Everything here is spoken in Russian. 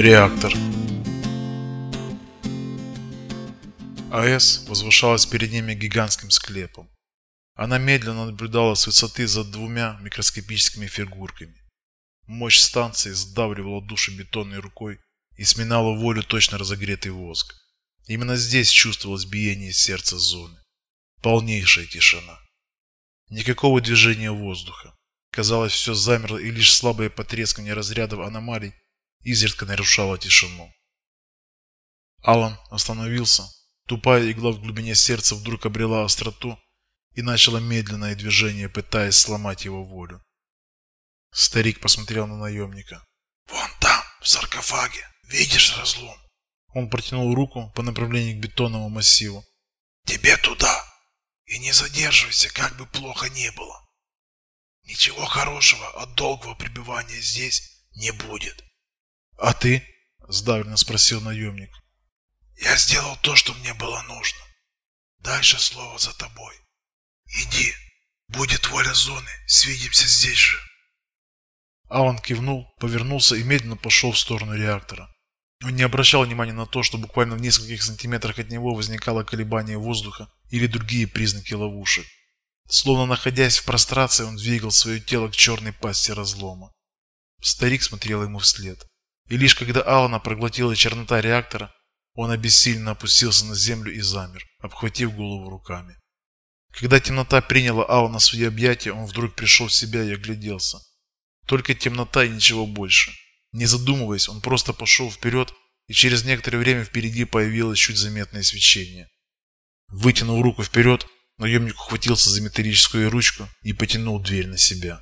Реактор. АЭС возвышалась перед ними гигантским склепом. Она медленно наблюдала с высоты за двумя микроскопическими фигурками. Мощь станции сдавливала души бетонной рукой и сминала волю точно разогретый воск. Именно здесь чувствовалось биение сердца зоны. Полнейшая тишина. Никакого движения воздуха. Казалось, все замерло, и лишь слабое потрескивание разрядов аномалий изредка нарушало тишину. Алан остановился. Тупая игла в глубине сердца вдруг обрела остроту и начала медленное движение, пытаясь сломать его волю. Старик посмотрел на наемника. «Вон там, в саркофаге, видишь разлом?» Он протянул руку по направлению к бетонному массиву. «Тебе туда! И не задерживайся, как бы плохо не было. Ничего хорошего от долгого пребывания здесь не будет. А ты? Сдавленно спросил наемник. Я сделал то, что мне было нужно. Дальше слово за тобой. Иди. Будет воля зоны. Свидимся здесь же. Алан кивнул, повернулся и медленно пошел в сторону реактора. Он не обращал внимания на то, что буквально в нескольких сантиметрах от него возникало колебание воздуха или другие признаки ловушек. Словно находясь в прострации, он двигал свое тело к черной пасти разлома. Старик смотрел ему вслед. И лишь когда Алана проглотила чернота реактора, он обессиленно опустился на землю и замер, обхватив голову руками. Когда темнота приняла Алана в свои объятия, он вдруг пришел в себя и огляделся. Только темнота и ничего больше. Не задумываясь, он просто пошел вперед, и через некоторое время впереди появилось чуть заметное свечение. Вытянув руку вперед, Наемник ухватился за металлическую ручку и потянул дверь на себя.